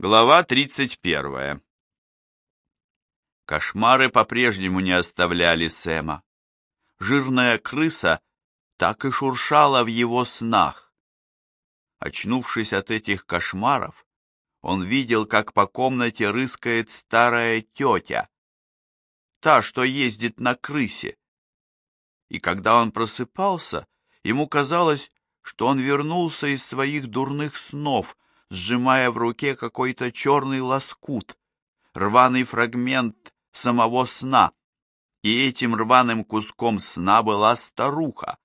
Глава 31. Кошмары по-прежнему не оставляли Сэма. Жирная крыса так и шуршала в его снах. Очнувшись от этих кошмаров, он видел, как по комнате рыскает старая тетя, та, что ездит на крысе. И когда он просыпался, ему казалось, что он вернулся из своих дурных снов — сжимая в руке какой-то черный лоскут, рваный фрагмент самого сна, и этим рваным куском сна была старуха.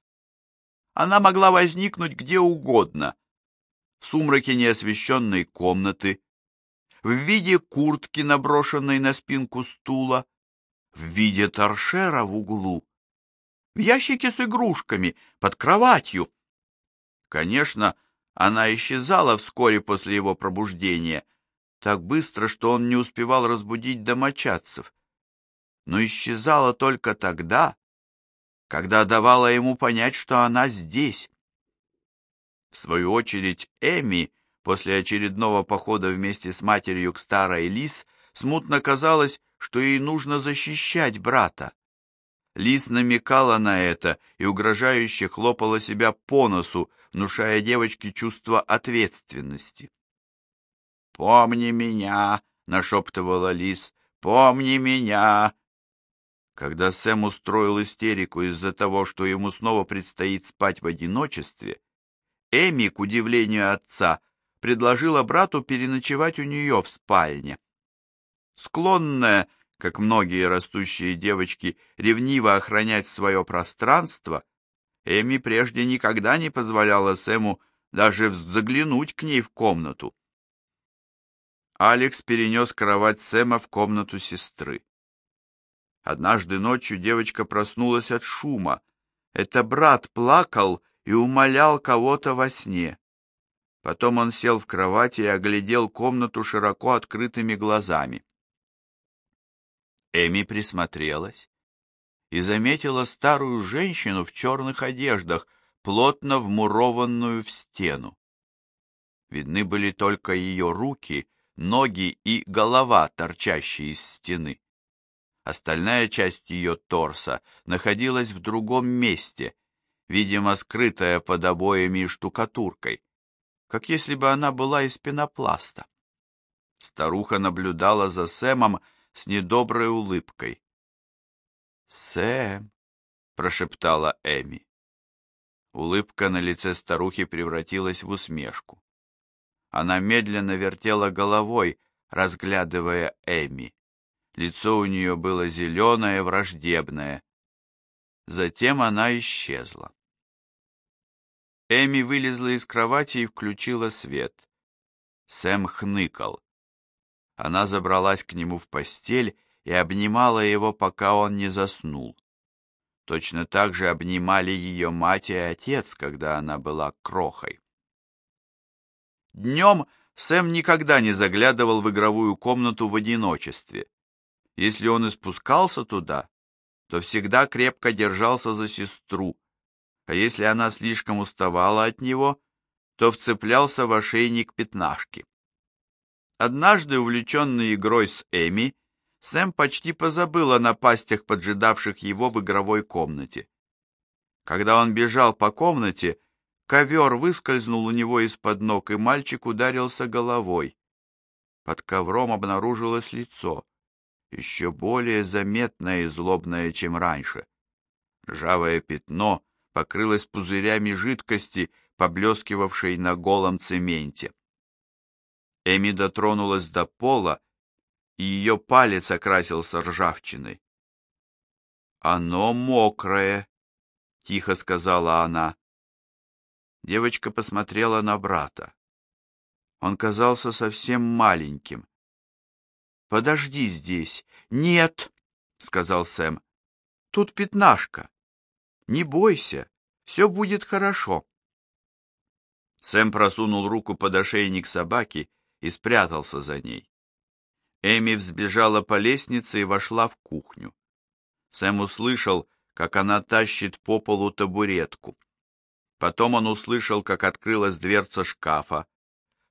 Она могла возникнуть где угодно, в сумраке неосвещенной комнаты, в виде куртки, наброшенной на спинку стула, в виде торшера в углу, в ящике с игрушками, под кроватью. Конечно, она исчезала вскоре после его пробуждения, так быстро, что он не успевал разбудить домочадцев. Но исчезала только тогда, когда давала ему понять, что она здесь. В свою очередь, Эми, после очередного похода вместе с матерью к старой Лис, смутно казалось, что ей нужно защищать брата. Лис намекала на это и угрожающе хлопала себя по носу, внушая девочке чувство ответственности. «Помни меня!» — нашептывала Лис. «Помни меня!» Когда Сэм устроил истерику из-за того, что ему снова предстоит спать в одиночестве, Эми, к удивлению отца, предложила брату переночевать у нее в спальне. Склонная, как многие растущие девочки, ревниво охранять свое пространство, Эми прежде никогда не позволяла Сэму даже заглянуть к ней в комнату. Алекс перенес кровать Сэма в комнату сестры. Однажды ночью девочка проснулась от шума. Это брат плакал и умолял кого-то во сне. Потом он сел в кровати и оглядел комнату широко открытыми глазами. Эми присмотрелась и заметила старую женщину в черных одеждах, плотно вмурованную в стену. Видны были только ее руки, ноги и голова, торчащие из стены. Остальная часть ее торса находилась в другом месте, видимо, скрытая под обоями и штукатуркой, как если бы она была из пенопласта. Старуха наблюдала за Сэмом с недоброй улыбкой. «Сэм!» — прошептала Эми. Улыбка на лице старухи превратилась в усмешку. Она медленно вертела головой, разглядывая Эми. Лицо у нее было зеленое, враждебное. Затем она исчезла. Эми вылезла из кровати и включила свет. Сэм хныкал. Она забралась к нему в постель и обнимала его, пока он не заснул. Точно так же обнимали ее мать и отец, когда она была крохой. Днем Сэм никогда не заглядывал в игровую комнату в одиночестве. Если он и спускался туда, то всегда крепко держался за сестру, а если она слишком уставала от него, то вцеплялся в ошейник пятнашки. Однажды, увлеченный игрой с Эми, Сэм почти позабыл о напастях, поджидавших его в игровой комнате. Когда он бежал по комнате, ковер выскользнул у него из-под ног, и мальчик ударился головой. Под ковром обнаружилось лицо, еще более заметное и злобное, чем раньше. Ржавое пятно покрылось пузырями жидкости, поблескивавшей на голом цементе. Эми дотронулась до пола и ее палец окрасился ржавчиной. «Оно мокрое», — тихо сказала она. Девочка посмотрела на брата. Он казался совсем маленьким. «Подожди здесь». «Нет», — сказал Сэм. «Тут пятнашка. Не бойся, все будет хорошо». Сэм просунул руку под ошейник собаки и спрятался за ней. Эми взбежала по лестнице и вошла в кухню. Сэм услышал, как она тащит по полу табуретку. Потом он услышал, как открылась дверца шкафа.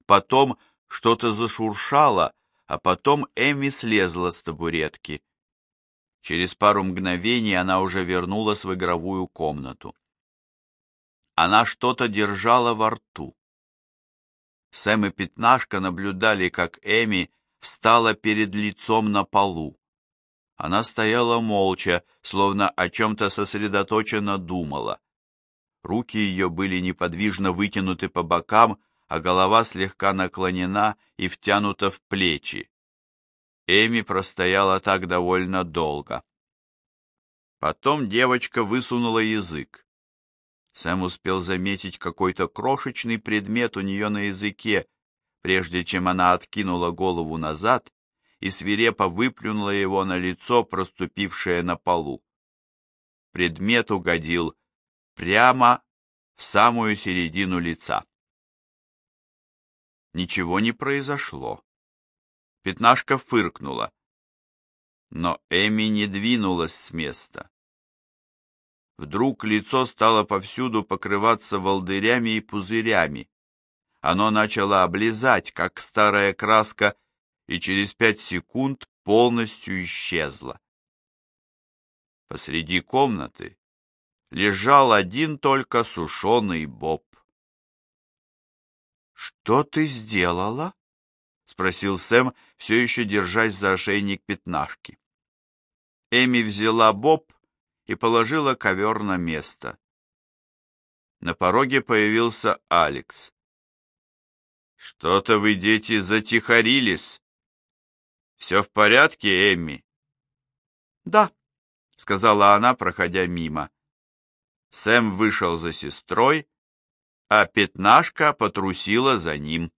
Потом Что-то зашуршало, а потом Эми слезла с табуретки. Через пару мгновений она уже вернулась в игровую комнату. Она что-то держала во рту. Сэм и Пятнашка наблюдали, как Эми встала перед лицом на полу. Она стояла молча, словно о чем-то сосредоточенно думала. Руки ее были неподвижно вытянуты по бокам, а голова слегка наклонена и втянута в плечи. Эми простояла так довольно долго. Потом девочка высунула язык. Сэм успел заметить какой-то крошечный предмет у нее на языке, прежде чем она откинула голову назад и свирепо выплюнула его на лицо, проступившее на полу. Предмет угодил прямо в самую середину лица. Ничего не произошло. Пятнашка фыркнула. Но Эми не двинулась с места. Вдруг лицо стало повсюду покрываться волдырями и пузырями. Оно начало облизать, как старая краска, и через пять секунд полностью исчезло. Посреди комнаты лежал один только сушеный боб. «Что ты сделала?» — спросил Сэм, все еще держась за ошейник пятнашки. Эми взяла боб и положила ковер на место. На пороге появился Алекс. «Что-то вы, дети, затихарились. Все в порядке, Эмми?» «Да», — сказала она, проходя мимо. Сэм вышел за сестрой, а пятнашка потрусила за ним.